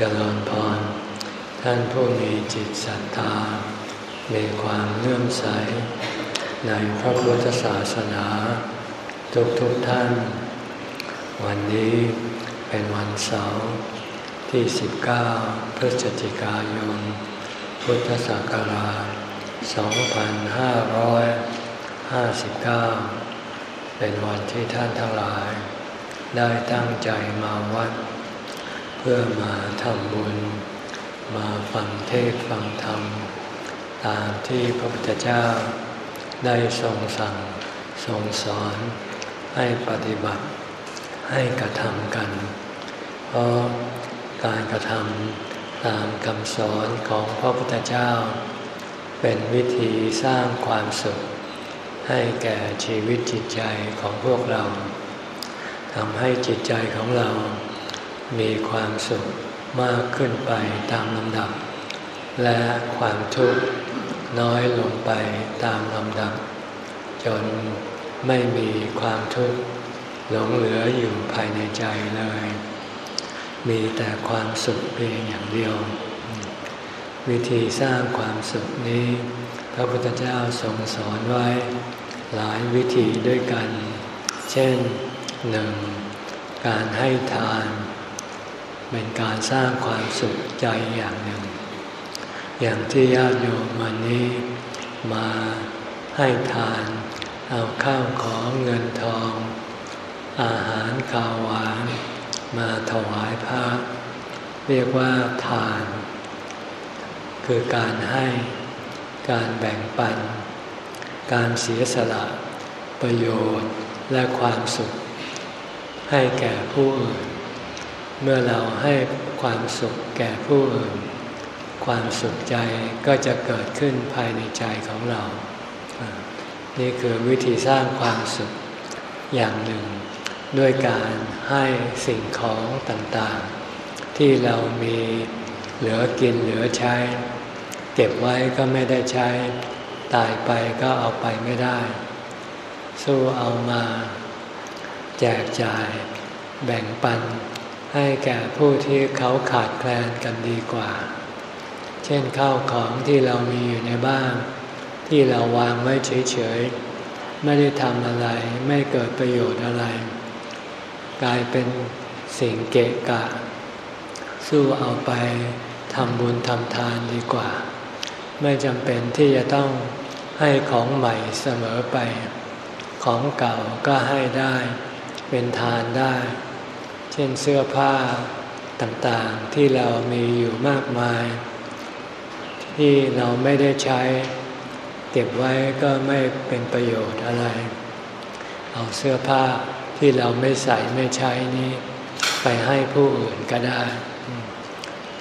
เจริญพร ท่านผู้มีจิตศรัทธา มีความเลื่อมใส ในพระพุทธศาสนา ทุกทุกท่าน วันนี้เป็นวันเสาร์ที่ 19 พฤศจิกายน พุทธศักราช 2559 เป็นวันที่ท่านทั้งหลาย ได้ตั้งใจมาวัด เพื่อมาทำบุญ มาฟังเทศฟังธรรม ตามที่พระพุทธเจ้าได้ทรงสั่งทรงสอนให้ปฏิบัติให้กระทำกัน เพราะการกระทำตามคำสอนของพระพุทธเจ้า เป็นวิธีสร้างความสุข ให้แก่ชีวิตจิตใจของพวกเราทำให้จิตใจของเรา มีความสุขมากขึ้นไปตามลำดับ และความทุกข์น้อยลงไปตามลำดับ จนไม่มีความทุกข์หลงเหลืออยู่ภายในใจเลย มีแต่ความสุขเพียงอย่างเดียว วิธีสร้างความสุขนี้ พระพุทธเจ้าทรงสอนไว้ หลายวิธีด้วยกัน เช่นหนึ่งการให้ทาน เป็นการสร้างความสุขใจอย่างหนึ่ง อย่างที่ญาติโยมวันนี้ มาให้ทาน เอาข้าวของเงินทอง อาหารข้าวหวาน มาถวายพระเรียกว่าทาน คือการให้การแบ่งปัน การเสียสละประโยชน์และความสุข ให้แก่ผู้อื่น เมื่อเราให้ความสุขแก่ผู้อื่น ความสุขใจก็จะเกิดขึ้นภายในใจของเรา นี่คือวิธีสร้างความสุขอย่างหนึ่ง ด้วยการให้สิ่งของต่างๆ ที่เรามีเหลือกินเหลือใช้ เก็บไว้ก็ไม่ได้ใช้ ตายไปก็เอาไปไม่ได้ สู้เอามา แจกจ่ายแบ่งปัน ให้แก่ผู้ที่เขาขาดแคลนกันดีกว่า เช่นข้าวของที่เรามีอยู่ในบ้าน ที่เราวางไว้เฉยๆ ไม่ได้ทำอะไร ไม่เกิดประโยชน์อะไร กลายเป็นสิ่งเกะกะ สู้เอาไปทำบุญทำทานดีกว่า ไม่จำเป็นที่จะต้องให้ของใหม่เสมอไป ของเก่าก็ให้ได้ เป็นทานได้ ช่นเสื้อผ้าต่างๆที่เรามีอยู่มากมาย ที่เราไม่ได้ใช้ เก็บไว้ก็ไม่เป็นประโยชน์อะไร เอาเสื้อผ้าที่เราไม่ใส่ไม่ใช้นี้ ไปให้ผู้อื่นก็ได้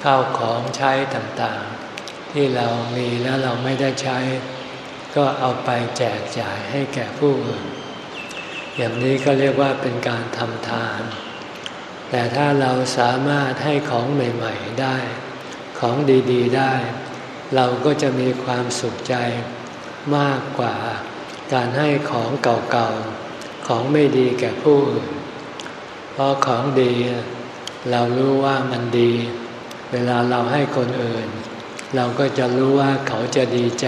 ข้าวของใช้ต่างๆ ที่เรามีแล้วเราไม่ได้ใช้ ก็เอาไปแจกจ่ายให้แก่ผู้อื่น อย่างนี้ก็เรียกว่าเป็นการทำทาน แต่ถ้าเราสามารถให้ของใหม่ ๆได้ ของดีๆได้ เราก็จะมีความสุขใจมากกว่าการให้ของเก่าๆ ของไม่ดีแก่ผู้อื่น เพราะของดี เรารู้ว่ามันดี เวลาเราให้คนอื่น เราก็จะรู้ว่าเขาจะดีใจ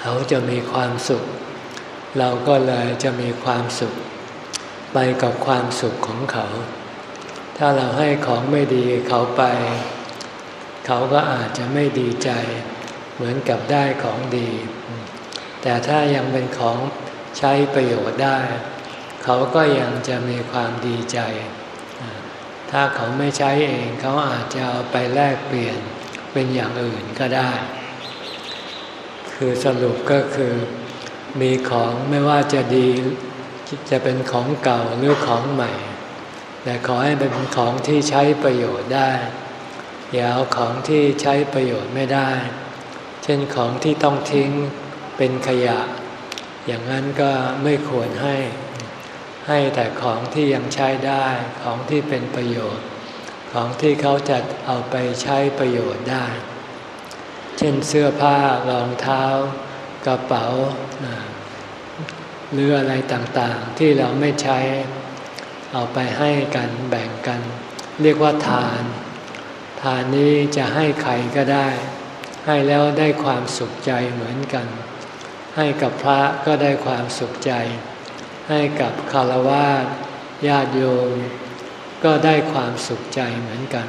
เขาจะมีความสุข เราก็เลยจะมีความสุข ไปกับความสุขของเขา ถ้าเราให้ของไม่ดีเขาไป เขาก็อาจจะไม่ดีใจ เหมือนกับได้ของดี แต่ถ้ายังเป็นของใช้ประโยชน์ได้ เขาก็ยังจะมีความดีใจ ถ้าเขาไม่ใช้เองเขาอาจจะเอาไปแลกเปลี่ยนเป็นอย่างอื่นก็ได้ คือสรุปก็คือมีของไม่ว่าจะดีจะเป็นของเก่าหรือของใหม่ แต่ขอให้เป็นของที่ใช้ประโยชน์ได้ อย่าเอาของที่ใช้ประโยชน์ไม่ได้ เช่นของที่ต้องทิ้งเป็นขยะ อย่างนั้นก็ไม่ควรให้ ให้แต่ของที่ยังใช้ได้ ของที่เป็นประโยชน์ ของที่เขาจะเอาไปใช้ประโยชน์ได้ เช่นเสื้อผ้ารองเท้ากระเป๋าหรืออะไรต่างๆที่เราไม่ใช้ เอาไปให้กันแบ่งกัน เรียกว่าทาน ทานนี้จะให้ใครก็ได้ ให้แล้วได้ความสุขใจเหมือนกัน ให้กับพระก็ได้ความสุขใจ ให้กับคารวะญาติโยม ก็ได้ความสุขใจเหมือนกัน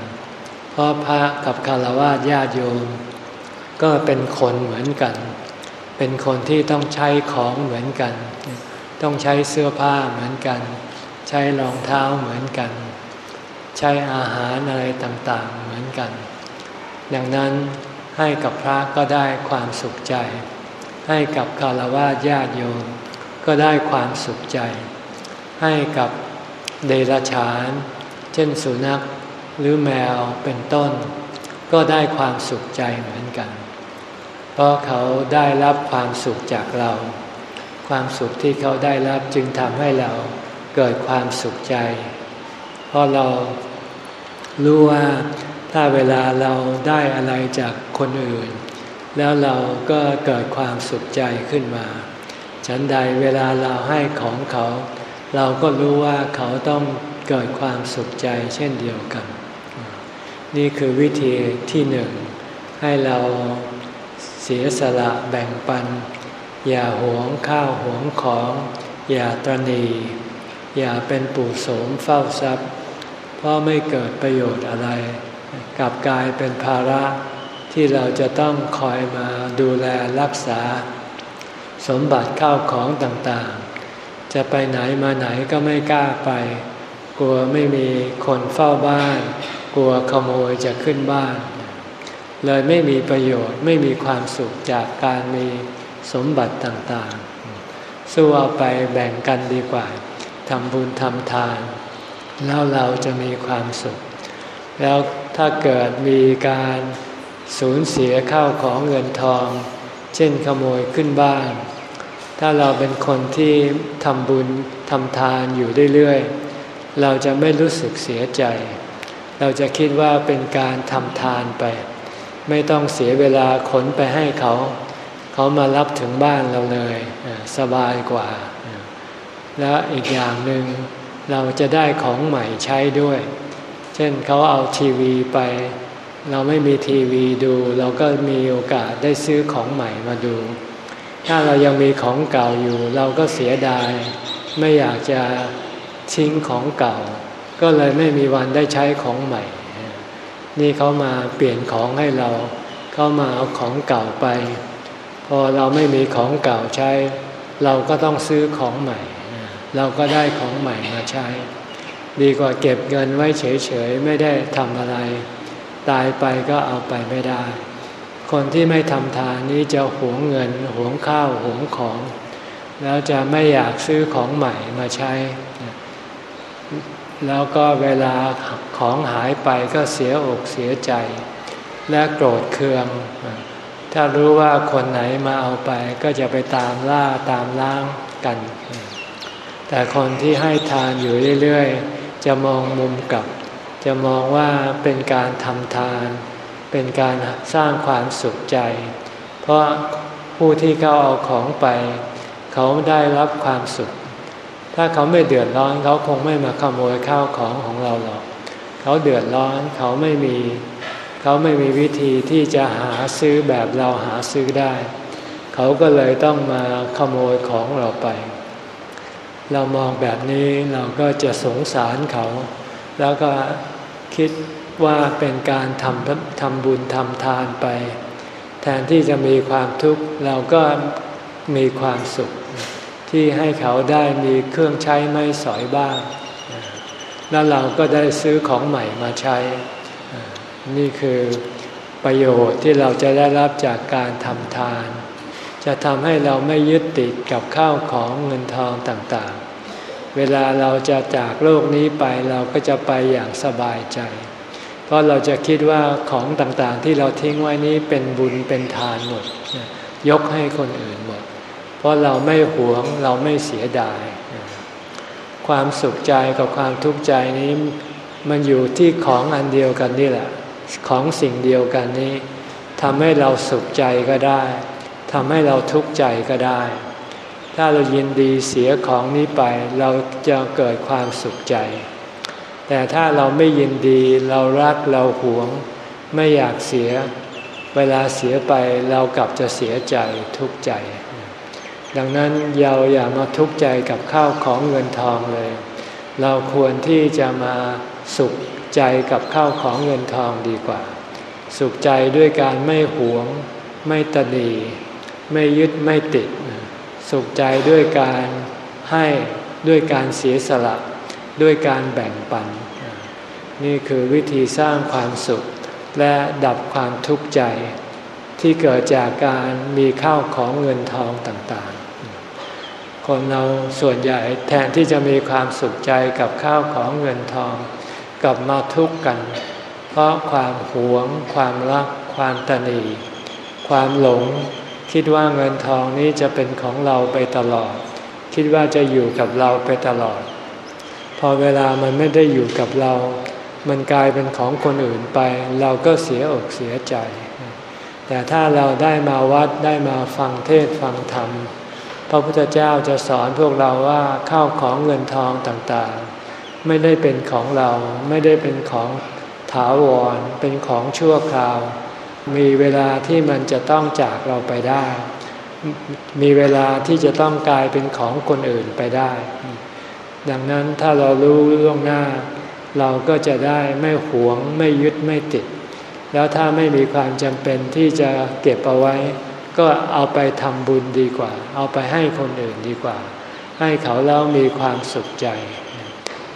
เพราะพระกับคารวะญาติโยม ก็เป็นคนเหมือนกัน เป็นคนที่ต้องใช้ของเหมือนกัน ต้องใช้เสื้อผ้าเหมือนกัน ใช้รองเท้าเหมือนกัน ใช้อาหารอะไรต่างๆเหมือนกัน ดังนั้นให้กับพระก็ได้ความสุขใจ ให้กับคารวะญาติโยมก็ได้ความสุขใจ ให้กับเดรัจฉาน เช่นสุนัขหรือแมวเป็นต้น ก็ได้ความสุขใจเหมือนกัน เพราะเขาได้รับความสุขจากเรา ความสุขที่เขาได้รับจึงทำให้เรา เกิดความสุขใจ เพราะเรารู้ว่าถ้าเวลาเราได้อะไรจากคนอื่น แล้วเราก็เกิดความสุขใจขึ้นมา ฉันใดเวลาเราให้ของเขา เราก็รู้ว่าเขาต้องเกิดความสุขใจเช่นเดียวกัน นี่คือวิธีที่หนึ่ง ให้เราเสียสละแบ่งปัน อย่าหวงข้าวหวงของ อย่าตรณี อย่าเป็นปู่โสมเฝ้าทรัพย์ เพราะไม่เกิดประโยชน์อะไร กลับกลายเป็นภาระที่เราจะต้องคอยมาดูแลรักษา สมบัติข้าวของต่างๆ จะไปไหนมาไหนก็ไม่กล้าไป กลัวไม่มีคนเฝ้าบ้าน กลัวขโมยจะขึ้นบ้าน เลยไม่มีประโยชน์ไม่มีความสุขจากการมีสมบัติต่างๆ สู้เอาไปแบ่งกันดีกว่า ทำบุญทำทาน แล้วเราจะมีความสุข แล้วถ้าเกิดมีการสูญเสียข้าวของเงินทอง เช่นขโมยขึ้นบ้าน ถ้าเราเป็นคนที่ทำบุญทำทานอยู่เรื่อยๆ เราจะไม่รู้สึกเสียใจ เราจะคิดว่าเป็นการทำทานไป ไม่ต้องเสียเวลาขนไปให้เขา เขามารับถึงบ้านเราเลยสบายกว่า แล้วอีกอย่างหนึ่งเราจะได้ของใหม่ใช้ด้วย เช่นเขาเอาทีวีไป เราไม่มีทีวีดู เราก็มีโอกาสได้ซื้อของใหม่มาดู ถ้าเรายังมีของเก่าอยู่ เราก็เสียดาย ไม่อยากจะทิ้งของเก่า ก็เลยไม่มีวันได้ใช้ของใหม่ นี่เขามาเปลี่ยนของให้เรา เขามาเอาของเก่าไป พอเราไม่มีของเก่าใช้ เราก็ต้องซื้อของใหม่ เราก็ได้ของใหม่มาใช้ ดีกว่าเก็บเงินไว้เฉยๆ ไม่ได้ทำอะไร ตายไปก็เอาไปไม่ได้ คนที่ไม่ทำทานนี้จะหวงเงินหวงข้าวหวงของ แล้วจะไม่อยากซื้อของใหม่มาใช้ แล้วก็เวลาของหายไปก็เสียอกเสียใจ และโกรธเคืองถ้ารู้ว่าคนไหนมาเอาไปก็จะไปตามล่าตามล้างกัน แต่คนที่ให้ทานอยู่เรื่อย ๆ จะมองมุมกลับ จะมองว่าเป็นการทำทาน เป็นการสร้างความสุขใจ เพราะผู้ที่เขาเอาของไป เขาได้รับความสุข ถ้าเขาไม่เดือดร้อนเขาคงไม่มาขโมยข้าวของของเราหรอก เขาเดือดร้อนเขาไม่มี เขาไม่มีวิธีที่จะหาซื้อแบบเราหาซื้อได้ เขาก็เลยต้องมาขโมยของเราไป เรามองแบบนี้เราก็จะสงสารเขา แล้วก็คิดว่าเป็นการทำทำบุญทำทานไป แทนที่จะมีความทุกข์เราก็มีความสุข ที่ให้เขาได้มีเครื่องใช้ไม่สอยบ้าง แล้วเราก็ได้ซื้อของใหม่มาใช้ นี่คือประโยชน์ที่เราจะได้รับจากการทำทาน จะทำให้เราไม่ยึดติดกับข้าวของเงินทองต่าง เวลาเราจะจากโลกนี้ไปเราก็จะไปอย่างสบายใจ เพราะเราจะคิดว่าของต่างๆที่เราทิ้งไว้นี้เป็นบุญเป็นทานหมด ยกให้คนอื่นหมด เพราะเราไม่หวงเราไม่เสียดาย ความสุขใจกับความทุกข์ใจนี้ มันอยู่ที่ของอันเดียวกันนี่แหละ ของสิ่งเดียวกันนี้ทำให้เราสุขใจก็ได้ทำให้เราทุกข์ใจก็ได้ ถ้าเรายินดีเสียของนี้ไปเราจะเกิดความสุขใจ แต่ถ้าเราไม่ยินดีเรารักเราหวง ไม่อยากเสีย เวลาเสียไปเรากลับจะเสียใจทุกข์ใจ ดังนั้นเราอย่ามาทุกข์ใจกับข้าวของเงินทองเลย เราควรที่จะมาสุขใจกับข้าวของเงินทองดีกว่า สุขใจด้วยการไม่หวง ไม่ตนีไม่ยึดไม่ติด สุขใจด้วยการให้ด้วยการเสียสละด้วยการแบ่งปัน นี่คือวิธีสร้างความสุขและดับความทุกข์ใจ ที่เกิดจากการมีข้าวของเงินทองต่างๆ คนเราส่วนใหญ่แทนที่จะมีความสุขใจกับข้าวของเงินทอง กลับมาทุกข์กัน เพราะความหวง ความรัก ความตนี ความหลง คิดว่าเงินทองนี้จะเป็นของเราไปตลอด คิดว่าจะอยู่กับเราไปตลอด พอเวลามันไม่ได้อยู่กับเรา มันกลายเป็นของคนอื่นไป เราก็เสียอกเสียใจ แต่ถ้าเราได้มาวัดได้มาฟังเทศฟังธรรม พระพุทธเจ้าจะสอนพวกเราว่าข้าวของเงินทองต่างๆ ไม่ได้เป็นของเราไม่ได้เป็นของถาวรเป็นของชั่วคราว มีเวลาที่มันจะต้องจากเราไปได้ มีเวลาที่จะต้องกลายเป็นของคนอื่นไปได้ ดังนั้นถ้าเรารู้ล่วงหน้า เราก็จะได้ไม่หวงไม่ยึดไม่ติด แล้วถ้าไม่มีความจำเป็นที่จะเก็บเอาไว้ ก็เอาไปทำบุญดีกว่า เอาไปให้คนอื่นดีกว่า ให้เขาแล้วมีความสุขใจ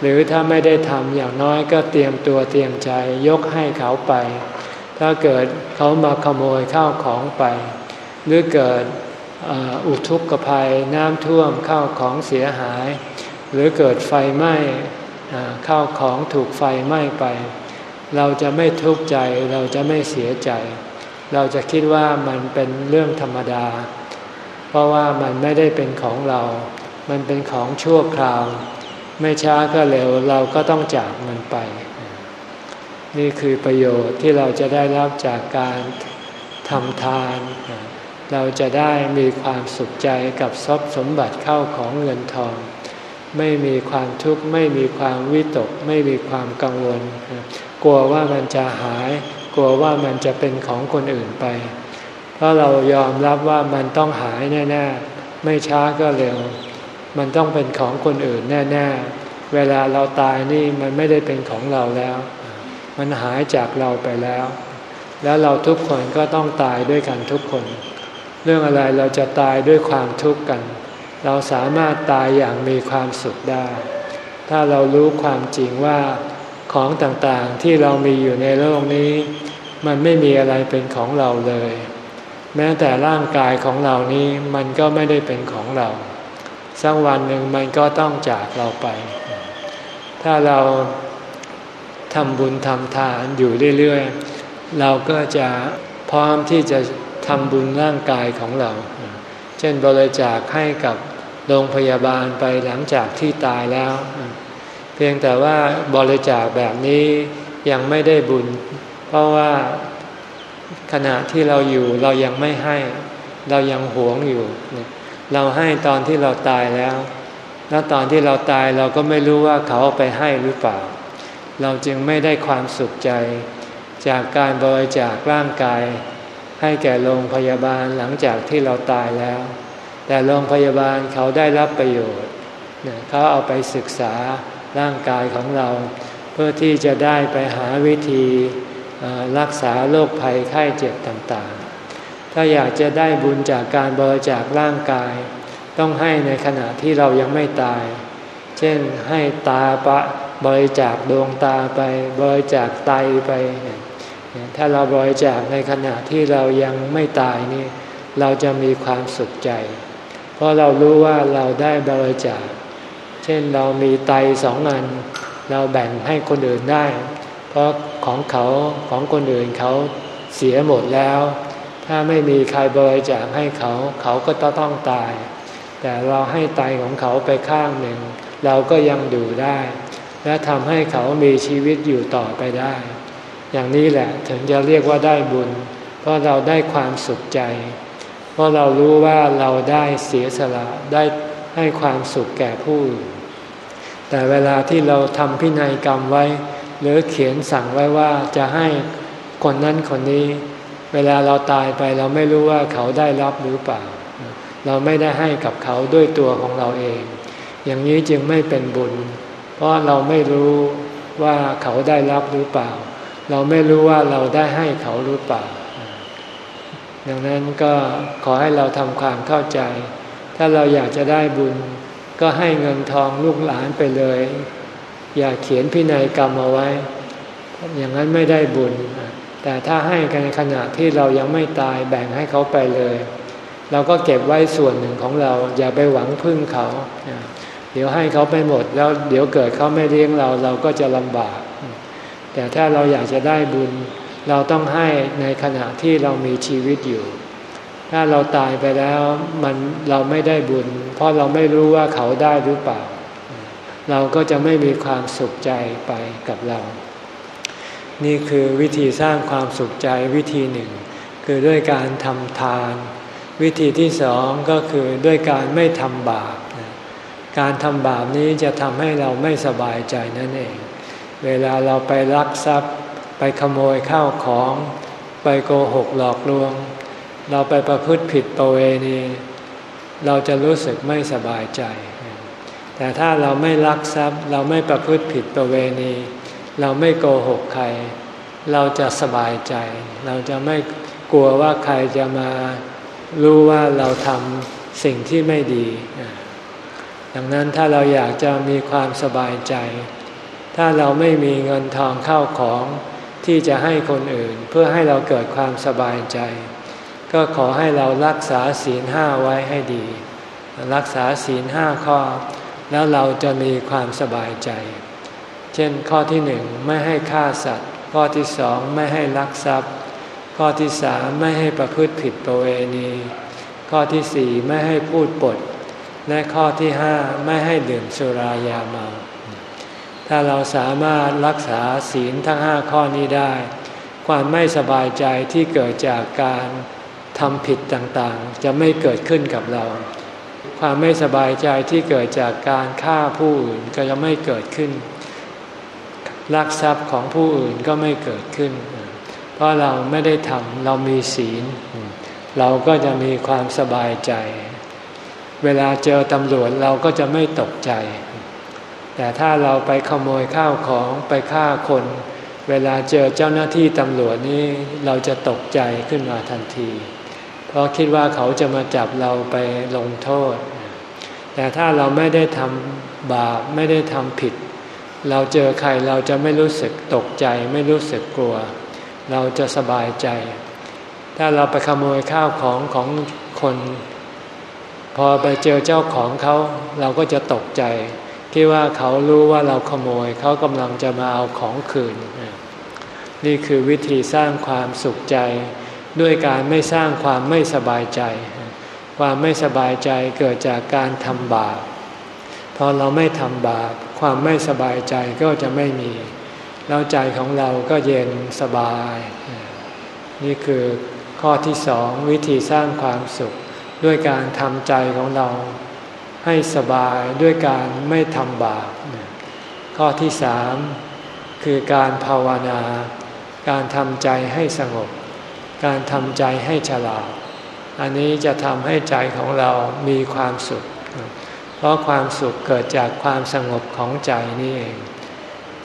หรือถ้าไม่ได้ทำอย่างน้อยก็เตรียมตัวเตรียมใจยกให้เขาไป ถ้าเกิดเขามาขโมยข้าวของไป หรือเกิดอุทุกขภัยน้ำท่วมข้าวของเสียหาย หรือเกิดไฟไหม้ข้าวของถูกไฟไหม้ไป เราจะไม่ทุกข์ใจเราจะไม่เสียใจ เราจะคิดว่ามันเป็นเรื่องธรรมดา เพราะว่ามันไม่ได้เป็นของเรา มันเป็นของชั่วคราว ไม่ช้าก็เร็วเราก็ต้องจากมันไป นี่คือประโยชน์ที่เราจะได้รับจากการทำทาน เราจะได้มีความสุขใจกับทรัพย์สมบัติเข้าของเงินทอง ไม่มีความทุกข์ไม่มีความวิตก ไม่มีความกังวล กลัวว่ามันจะหาย กลัวว่ามันจะเป็นของคนอื่นไป เพราะเรายอมรับว่ามันต้องหายแน่ๆ ไม่ช้าก็เร็ว มันต้องเป็นของคนอื่นแน่ ๆ เวลาเราตายนี่มันไม่ได้เป็นของเราแล้ว มันหายจากเราไปแล้ว แล้วเราทุกคนก็ต้องตายด้วยกันทุกคน เรื่องอะไรเราจะตายด้วยความทุกข์กัน เราสามารถตายอย่างมีความสุขได้ ถ้าเรารู้ความจริงว่าของต่างๆที่เรามีอยู่ในโลกนี้ มันไม่มีอะไรเป็นของเราเลย แม้แต่ร่างกายของเรานี้มันก็ไม่ได้เป็นของเรา สักวันหนึ่งมันก็ต้องจากเราไป ถ้าเรา ทำบุญทำทานอยู่เรื่อยๆ เราก็จะพร้อมที่จะทำบุญร่างกายของเรา เช่นบริจาคให้กับโรงพยาบาลไปหลังจากที่ตายแล้ว เพียงแต่ว่าบริจาคแบบนี้ยังไม่ได้บุญ เพราะว่าขณะที่เราอยู่เรายังไม่ให้ เรายังหวงอยู่ เราให้ตอนที่เราตายแล้ว แล้วตอนที่เราตายเราก็ไม่รู้ว่าเขาไปให้หรือเปล่า เราจึงไม่ได้ความสุขใจ จากการบริจาคร่างกาย ให้แก่โรงพยาบาลหลังจากที่เราตายแล้ว แต่โรงพยาบาลเขาได้รับประโยชน์เขาเอาไปศึกษาร่างกายของเรา เพื่อที่จะได้ไปหาวิธีรักษาโรคภัยไข้เจ็บต่างๆ ถ้าอยากจะได้บุญจากการบริจาคร่างกาย ต้องให้ในขณะที่เรายังไม่ตาย เช่นให้ตาปะ บริจาคดวงตาไป บริจาคไตไป ถ้าเราบริจาคในขณะที่เรายังไม่ตายนี่ เราจะมีความสุขใจ เพราะเรารู้ว่าเราได้บริจาค เช่นเรามีไตสองอัน เราแบ่งให้คนอื่นได้ เพราะของเขาของคนอื่นเขาเสียหมดแล้ว ถ้าไม่มีใครบริจาคให้เขา เขาก็ต้องตาย แต่เราให้ไตของเขาไปข้างหนึ่ง เราก็ยังดูได้ และทำให้เขามีชีวิตอยู่ต่อไปได้ อย่างนี้แหละถึงจะเรียกว่าได้บุญ เพราะเราได้ความสุขใจ เพราะเรารู้ว่าเราได้เสียสละได้ให้ความสุขแก่ผู้อื่นแต่เวลาที่เราทำพินัยกรรมไว้ หรือเขียนสั่งไว้ว่าจะให้คนนั้นคนนี้ เวลาเราตายไปเราไม่รู้ว่าเขาได้รับหรือเปล่า เราไม่ได้ให้กับเขาด้วยตัวของเราเอง อย่างนี้จึงไม่เป็นบุญ เพราะเราไม่รู้ว่าเขาได้รับหรือเปล่า เราไม่รู้ว่าเราได้ให้เขาหรือเปล่า ดังนั้นก็ขอให้เราทำความเข้าใจ ถ้าเราอยากจะได้บุญ ก็ให้เงินทองลูกหลานไปเลย อย่าเขียนพินัยกรรมเอาไว้ อย่างนั้นไม่ได้บุญ แต่ถ้าให้กันในขณะที่เรายังไม่ตายแบ่งให้เขาไปเลย เราก็เก็บไว้ส่วนหนึ่งของเรา อย่าไปหวังพึ่งเขา เดี๋ยวให้เขาไปหมดแล้วเดี๋ยวเกิดเขาไม่เลี้ยงเราเราก็จะลำบาก แต่ถ้าเราอยากจะได้บุญ เราต้องให้ในขณะที่เรามีชีวิตอยู่ ถ้าเราตายไปแล้วมันเราไม่ได้บุญ เพราะเราไม่รู้ว่าเขาได้หรือเปล่า เราก็จะไม่มีความสุขใจไปกับเรา นี่คือวิธีสร้างความสุขใจวิธีหนึ่ง คือด้วยการทำทาน วิธีที่สองก็คือด้วยการไม่ทำบาป การทำบาปนี้จะทำให้เราไม่สบายใจนั่นเอง เวลาเราไปลักทรัพย์ ไปขโมยข้าวของ ไปโกหกหลอกลวง เราไปประพฤติผิดประเวณี เราจะรู้สึกไม่สบายใจ แต่ถ้าเราไม่ลักทรัพย์ เราไม่ประพฤติผิดประเวณี เราไม่โกหกใคร เราจะสบายใจ เราจะไม่กลัวว่าใครจะมารู้ว่าเราทำสิ่งที่ไม่ดี ดังนั้นถ้าเราอยากจะมีความสบายใจ ถ้าเราไม่มีเงินทองเข้าของที่จะให้คนอื่นเพื่อให้เราเกิดความสบายใจ ก็ขอให้เรารักษาศีลห้าไว้ให้ดี รักษาศีลห้าข้อ แล้วเราจะมีความสบายใจ เช่นข้อที่หนึ่งไม่ให้ฆ่าสัตว์ ข้อที่สองไม่ให้ลักทรัพย์ ข้อที่สามไม่ให้ประพฤติผิดประเวณี ข้อที่สี่ไม่ให้พูดปด และข้อที่ห้าไม่ให้ดื่มสุรายาเมา ถ้าเราสามารถรักษาศีลทั้งห้าข้อนี้ได้ ความไม่สบายใจที่เกิดจากการทำผิดต่างๆ จะไม่เกิดขึ้นกับเรา ความไม่สบายใจที่เกิดจากการฆ่าผู้อื่นก็จะไม่เกิดขึ้น ลักทรัพย์ของผู้อื่นก็ไม่เกิดขึ้น เพราะเราไม่ได้ทำเรามีศีล เราก็จะมีความสบายใจ เวลาเจอตำรวจเราก็จะไม่ตกใจ แต่ถ้าเราไปขโมยข้าวของไปฆ่าคน เวลาเจอเจ้าหน้าที่ตำรวจนี่เราจะตกใจขึ้นมาทันที เพราะคิดว่าเขาจะมาจับเราไปลงโทษ แต่ถ้าเราไม่ได้ทำบาปไม่ได้ทำผิด เราเจอใครเราจะไม่รู้สึกตกใจไม่รู้สึกกลัว เราจะสบายใจ ถ้าเราไปขโมยข้าวของของคน พอไปเจอเจ้าของเขาเราก็จะตกใจ คิดว่าเขารู้ว่าเราขโมยเขากำลังจะมาเอาของคืน นี่คือวิธีสร้างความสุขใจ ด้วยการไม่สร้างความไม่สบายใจ ความไม่สบายใจเกิดจากการทำบาปพอเราไม่ทำบาปความไม่สบายใจก็จะไม่มี แล้วใจของเราก็เย็นสบาย นี่คือข้อที่สองวิธีสร้างความสุข ด้วยการทำใจของเราให้สบายด้วยการไม่ทำบาปข้อที่สามคือการภาวนา การทำใจให้สงบ การทำใจให้ฉลาด อันนี้จะทำให้ใจของเรามีความสุข เพราะความสุขเกิดจากความสงบของใจนี่เอง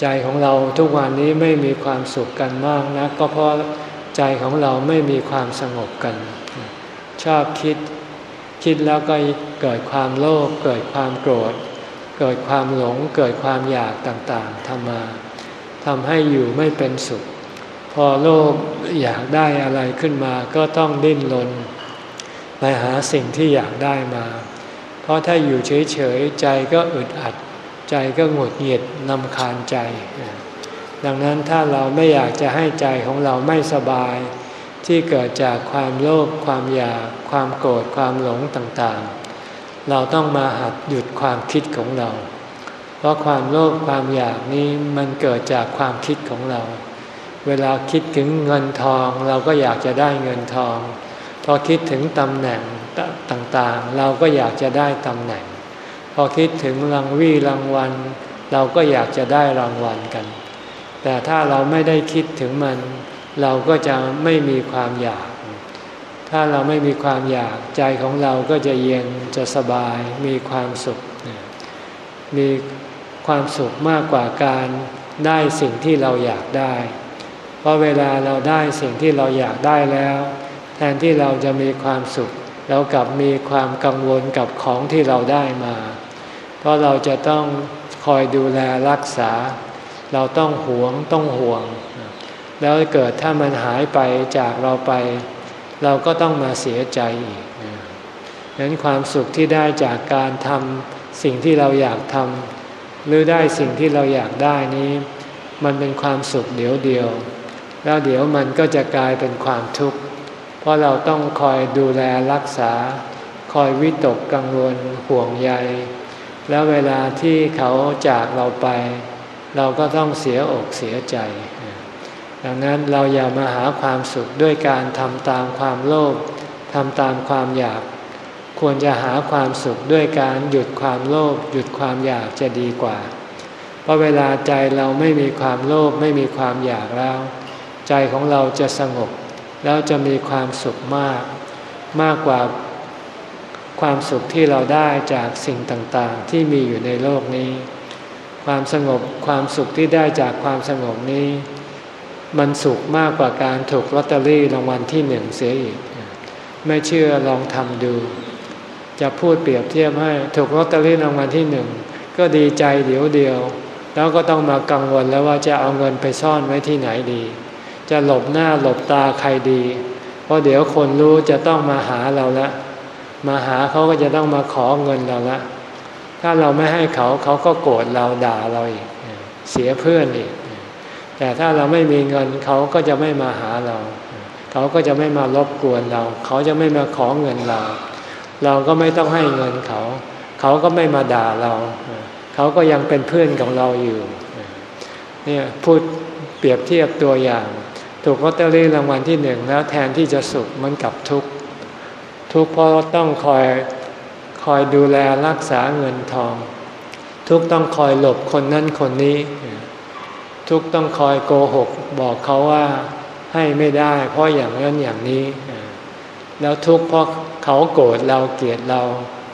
ใจของเราทุกวันนี้ไม่มีความสุขกันมากนะก็เพราะใจของเราไม่มีความสงบกัน ชอบคิด คิดแล้วก็เกิดความโลภเกิดความโกรธ เกิดความหลงเกิดความอยากต่างๆทำมาทำให้อยู่ไม่เป็นสุข พอโลภอยากได้อะไรขึ้นมาก็ต้องดิ้นรนไปหาสิ่งที่อยากได้มา เพราะถ้าอยู่เฉยๆใจก็อึดอัด ใจก็หงุดหงิดนำคาญใจ ดังนั้นถ้าเราไม่อยากจะให้ใจของเราไม่สบาย ที่เกิดจากความโลภความอยาก ความโกรธความหลงต่างๆ เราต้องมาหัดหยุดความคิดของเรา เพราะความโลภความอยากนี้มันเกิดจากความคิดของเรา เวลาคิดถึงเงินทองเราก็อยากจะได้เงินทอง พอคิดถึงตำแหน่งต่างๆ เราก็อยากจะได้ตำแหน่ง พอคิดถึงรางวี่รางวัล เราก็อยากจะได้รางวัลกัน แต่ถ้าเราไม่ได้คิดถึงมัน เราก็จะไม่มีความอยาก ถ้าเราไม่มีความอยากใจของเราก็จะเย็นจะสบาย มีความสุข มีความสุขมากกว่าการได้สิ่งที่เราอยากได้ เพราะเวลาเราได้สิ่งที่เราอยากได้แล้ว แทนที่เราจะมีความสุข เรากลับมีความกังวลกับของที่เราได้มา เพราะเราจะต้องคอยดูแลรักษา เราต้องหวงต้องห่วง แล้วเกิดถ้ามันหายไปจากเราไป เราก็ต้องมาเสียใจอีกดังนั้นความสุขที่ได้จากการทำสิ่งที่เราอยากทำหรือได้สิ่งที่เราอยากได้นี้ มันเป็นความสุขเดียวเดียว แล้วเดี๋ยวมันก็จะกลายเป็นความทุกข์ เพราะเราต้องคอยดูแลรักษา คอยวิตกกังวลห่วงใย แล้วเวลาที่เขาจากเราไป เราก็ต้องเสียอกเสียใจ ดังนั้นเราอย่ามาหาความสุขด้วยการทำตามความโลภทำตามความอยาก ควรจะหาความสุขด้วยการหยุดความโลภหยุดความอยากจะดีกว่า เพราะเวลาใจเราไม่มีความโลภไม่มีความอยากแล้ว ใจของเราจะสงบ แล้วจะมีความสุขมาก มากกว่าความสุขที่เราได้จากสิ่งต่างๆ ที่มีอยู่ในโลกนี้ ความสงบความสุขที่ได้จากความสงบนี้ มันสุขมากกว่าการถูกลอตเตอรี่รางวัลที่หนึ่งเสียอีก ไม่เชื่อลองทำดู จะพูดเปรียบเทียบให้ถูกลอตเตอรี่รางวัลที่หนึ่งก็ดีใจเดี๋ยวเดียว แล้วก็ต้องมากังวลแล้วว่าจะเอาเงินไปซ่อนไว้ที่ไหนดี จะหลบหน้าหลบตาใครดี เพราะเดี๋ยวคนรู้จะต้องมาหาเราละ มาหาเขาก็จะต้องมาขอเงินเราละ ถ้าเราไม่ให้เขาเขาก็โกรธเราด่าเราอีก เสียเพื่อนอีก แต่ถ้าเราไม่มีเงินเขาก็จะไม่มาหาเรา เขาก็จะไม่มารบกวนเรา เขาจะไม่มาขอเงินเรา เราก็ไม่ต้องให้เงินเขา เขาก็ไม่มาด่าเรา เขาก็ยังเป็นเพื่อนของเราอยู่เนี่ยพูดเปรียบเทียบตัวอย่าง ถูกลอตเตอรี่รางวัลที่หนึ่งแล้วแทนที่จะสุขมันกลับทุกข์ทุกข์เพราะต้องคอยคอยดูแลรักษาเงินทอง ทุกต้องคอยหลบคนนั้นคนนี้ ทุกต้องคอยโกหก บอกเขาว่าให้ไม่ได้ เพราะอย่างนั้นอย่างนี้ แล้วทุกเพราะเขาโกรธเราเกลียดเรา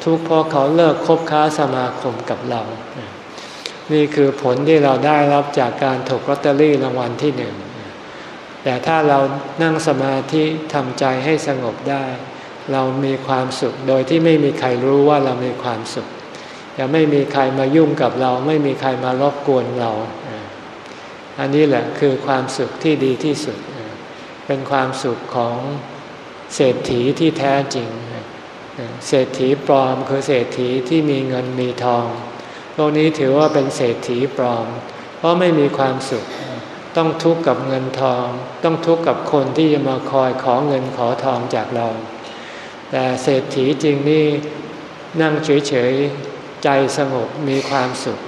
ทุกเพราะเขาเลิกคบค้าสมาคมกับเรา นี่คือผลที่เราได้รับจากการถูกลอตเตอรี่รางวัลที่หนึ่งแต่ถ้าเรานั่งสมาธิทำใจให้สงบได้ เรามีความสุขโดยที่ไม่มีใครรู้ว่าเรามีความสุขย่าไม่มีใครมายุ่งกับเรา ไม่มีใครมารบกวนเรา อันนี้แหละคือความสุขที่ดีที่สุด เป็นความสุขของเศรษฐีที่แท้จริง เศรษฐีปลอมคือเศรษฐีที่มีเงินมีทองโลกนี้ถือว่าเป็นเศรษฐีปลอม เพราะไม่มีความสุข ต้องทุกข์กับเงินทอง ต้องทุกข์กับคนที่จะมาคอยขอเงินขอทองจากเรา แต่เศรษฐีจริงนี่นั่งเฉยๆใจสงบมีความสุข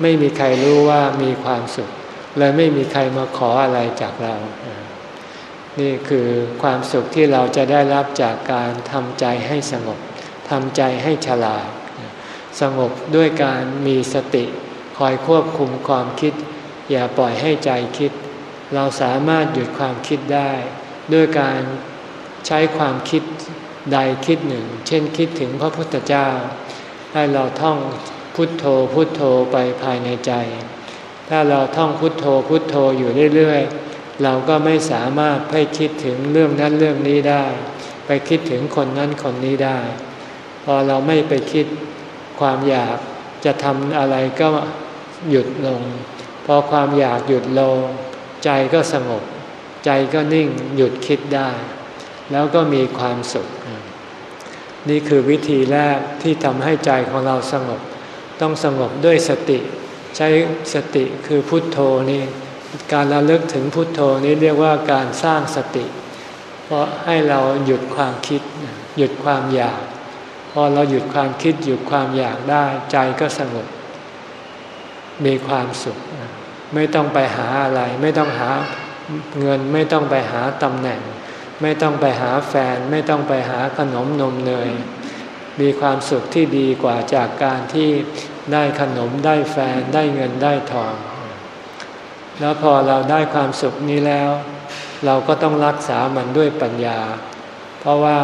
ไม่มีใครรู้ว่ามีความสุข เลยไม่มีใครมาขออะไรจากเรา นี่คือความสุขที่เราจะได้รับจากการทำใจให้สงบทำใจให้ฉลาด สงบด้วยการมีสติคอยควบคุมความคิด อย่าปล่อยให้ใจคิด เราสามารถหยุดความคิดได้ ด้วยการใช้ความคิดใดคิดหนึ่ง เช่นคิดถึงพระพุทธเจ้า ให้เราท่องพุทโธพุทโธไปภายในใจ ถ้าเราท่องพุทโธพุทโธอยู่เรื่อยๆ เราก็ไม่สามารถไปคิดถึงเรื่องนั้นเรื่องนี้ได้ ไปคิดถึงคนนั้นคนนี้ได้ พอเราไม่ไปคิดความอยากจะทำอะไรก็หยุดลง พอความอยากหยุดลง ใจก็สงบ ใจก็นิ่งหยุดคิดได้ แล้วก็มีความสุข นี่คือวิธีแรกที่ทำให้ใจของเราสงบ ต้องสงบด้วยสติ ใช้สติคือพุทโธนี่การระลึกถึงพุทโธนี้เรียกว่าการสร้างสติ เพราะให้เราหยุดความคิด หยุดความอยาก พอเราหยุดความคิดหยุดความอยากได้ใจก็สงบ มีความสุข ไม่ต้องไปหาอะไร ไม่ต้องหาเงินไม่ต้องไปหาตำแหน่ง ไม่ต้องไปหาแฟน ไม่ต้องไปหาขนมนมเนยมีความสุขที่ดีกว่าจากการที่ ได้ขนมได้แฟนได้เงินได้ทอง แล้วพอเราได้ความสุขนี้แล้ว เราก็ต้องรักษามันด้วยปัญญา เพราะว่า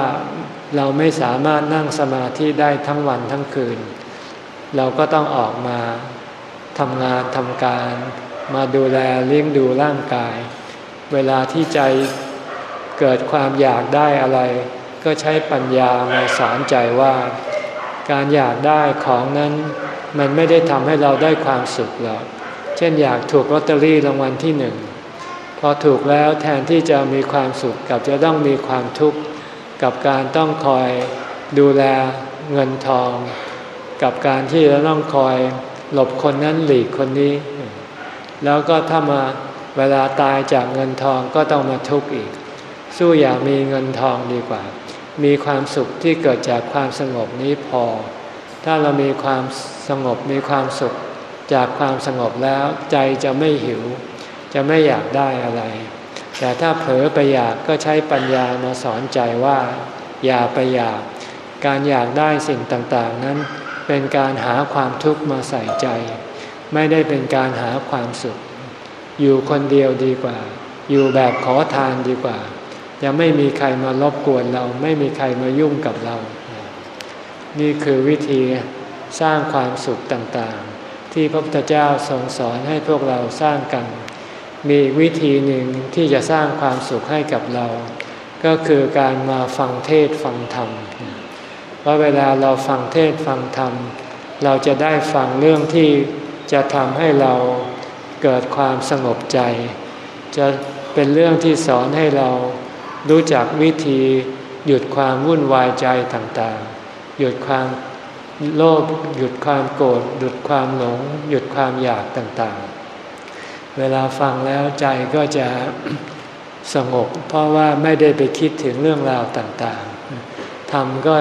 เราไม่สามารถนั่งสมาธิได้ทั้งวันทั้งคืน เราก็ต้องออกมาทำงานทำการ มาดูแลเลี้ยงดูร่างกาย เวลาที่ใจเกิดความอยากได้อะไร ก็ใช้ปัญญามาสอนใจว่า การอยากได้ของนั้น มันไม่ได้ทำให้เราได้ความสุขหรอก เช่นอยากถูกลอตเตอรี่รางวัลที่หนึ่งพอถูกแล้วแทนที่จะมีความสุขกับจะต้องมีความทุกข์กับการต้องคอยดูแลเงินทอง กับการที่จะต้องคอยหลบคนนั้นหลีกคนนี้ แล้วก็ถ้ามาเวลาตายจากเงินทองก็ต้องมาทุกข์อีก สู้อย่ามีเงินทองดีกว่า มีความสุขที่เกิดจากความสงบนี้พอ ถ้าเรามีความ สงบมีความสุขจากความสงบแล้วใจจะไม่หิว จะไม่อยากได้อะไร แต่ถ้าเผลอไปอยากก็ใช้ปัญญามาสอนใจว่า อย่าไปอยาก การอยากได้สิ่งต่างๆ นั้น เป็นการหาความทุกข์มาใส่ใจ ไม่ได้เป็นการหาความสุข อยู่คนเดียวดีกว่า อยู่แบบขอทานดีกว่าจะไม่มีใครมารบกวนเรา ไม่มีใครมายุ่งกับเรา นี่คือวิธี สร้างความสุขต่างๆ ที่พระพุทธเจ้าทรงสอนให้พวกเราสร้างกัน มีวิธีหนึ่งที่จะสร้างความสุขให้กับเรา ก็คือการมาฟังเทศฟังธรรมเพราะเวลาเราฟังเทศฟังธรรม เราจะได้ฟังเรื่องที่จะทำให้เราเกิดความสงบใจ จะเป็นเรื่องที่สอนให้เรารู้จักวิธีหยุดความวุ่นวายใจต่างๆ หยุดความ โลภหยุดความโกรธหยุดความหลง หยุดความอยากต่างๆ เวลาฟังแล้วใจก็จะสงบ เพราะว่าไม่ได้ไปคิดถึงเรื่องราวต่างๆธรรมก็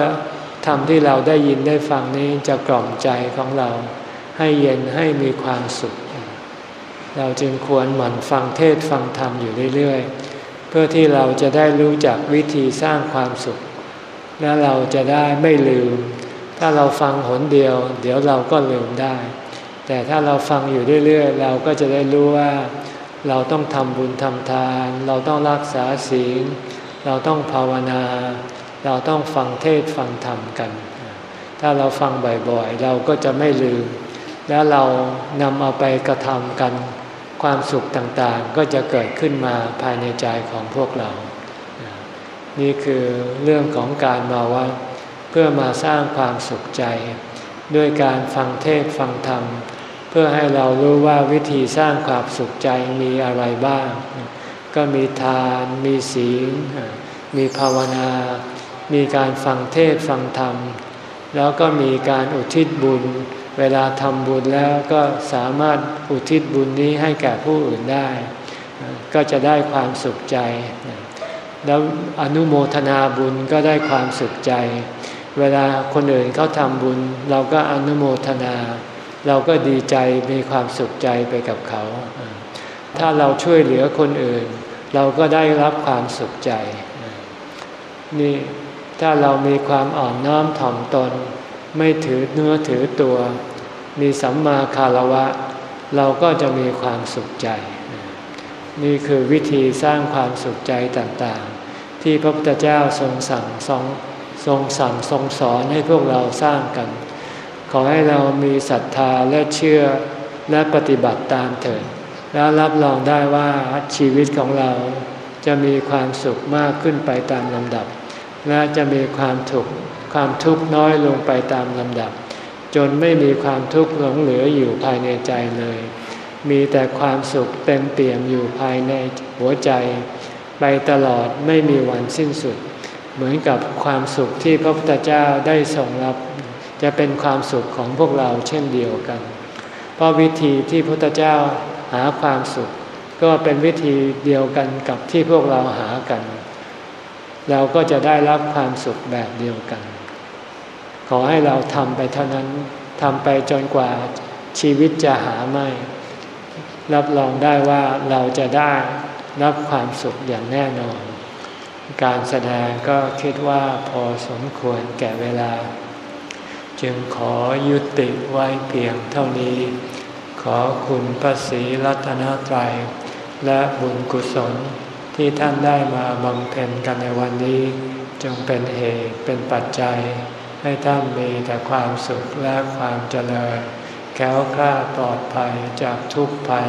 ธรรมที่เราได้ยินได้ฟังนี้จะกล่อมใจของเรา ให้เย็นให้มีความสุข เราจึงควรหมั่นฟังเทศฟังธรรมอยู่เรื่อยๆ เพื่อที่เราจะได้รู้จักวิธีสร้างความสุข และเราจะได้ไม่ลืม ถ้าเราฟังหนเดียว เดี๋ยวเราก็ลืมได้ แต่ถ้าเราฟังอยู่เรื่อยๆเราก็จะได้รู้ว่า เราต้องทำบุญทำทาน เราต้องรักษาศีล เราต้องภาวนา เราต้องฟังเทศฟังธรรมกัน ถ้าเราฟังบ่อยๆ เราก็จะไม่ลืม แล้วเรานำเอาไปกระทำกัน ความสุขต่างๆ ก็จะเกิดขึ้นมาภายในใจของพวกเรา นี่คือเรื่องของการมาวัด เพื่อมาสร้างความสุขใจ ด้วยการฟังเทศฟังธรรม เพื่อให้เรารู้ว่าวิธีสร้างความสุขใจมีอะไรบ้าง ก็มีทานมีศีล มีภาวนา มีการฟังเทศฟังธรรม แล้วก็มีการอุทิศบุญ เวลาทำบุญแล้วก็สามารถอุทิศบุญนี้ให้แก่ผู้อื่นได้ ก็จะได้ความสุขใจ แล้วอนุโมทนาบุญก็ได้ความสุขใจ เวลาคนอื่นเขาทำบุญ เราก็อนุโมทนา เราก็ดีใจมีความสุขใจไปกับเขา ถ้าเราช่วยเหลือคนอื่น เราก็ได้รับความสุขใจ นี่ถ้าเรามีความอ่อนน้อมถ่อมตน ไม่ถือเนื้อถือตัว มีสัมมาคารวะ เราก็จะมีความสุขใจ นี่คือวิธีสร้างความสุขใจต่างๆ ที่พระพุทธเจ้าทรงสั่งทรง ทรงสั่งทรงสอนให้พวกเราสร้างกัน ขอให้เรามีศรัทธาและเชื่อและปฏิบัติตามเถิดแล้วรับรองได้ว่าชีวิตของเราจะมีความสุขมากขึ้นไปตามลำดับ และจะมีความถูกความทุกข์น้อยลงไปตามลำดับ จนไม่มีความทุกข์หลงเหลืออยู่ภายในใจเลย มีแต่ความสุขเต็มเปี่ยมอยู่ภายในหัวใจ ไปตลอดไม่มีวันสิ้นสุด เหมือนกับความสุขที่พระพุทธเจ้าได้ทรงรับ จะเป็นความสุขของพวกเราเช่นเดียวกัน เพราะวิธีที่พระพุทธเจ้าหาความสุข ก็เป็นวิธีเดียวกันกับที่พวกเราหากัน เราก็จะได้รับความสุขแบบเดียวกัน ขอให้เราทำไปเท่านั้นทำไปจนกว่าชีวิตจะหาไม่ รับรองได้ว่าเราจะได้รับความสุขอย่างแน่นอน การแสดงก็คิดว่าพอสมควรแก่เวลา จึงขอยุติไว้เพียงเท่านี้ ขอคุณพระศรีรัตนตรัย และบุญกุศลที่ท่านได้มาบำเพ็ญกันในวันนี้ จงเป็นเหตุเป็นปัจจัย ให้ท่านมีแต่ความสุขและความเจริญ แก้วกล้าปลอดภัยจากทุกภัย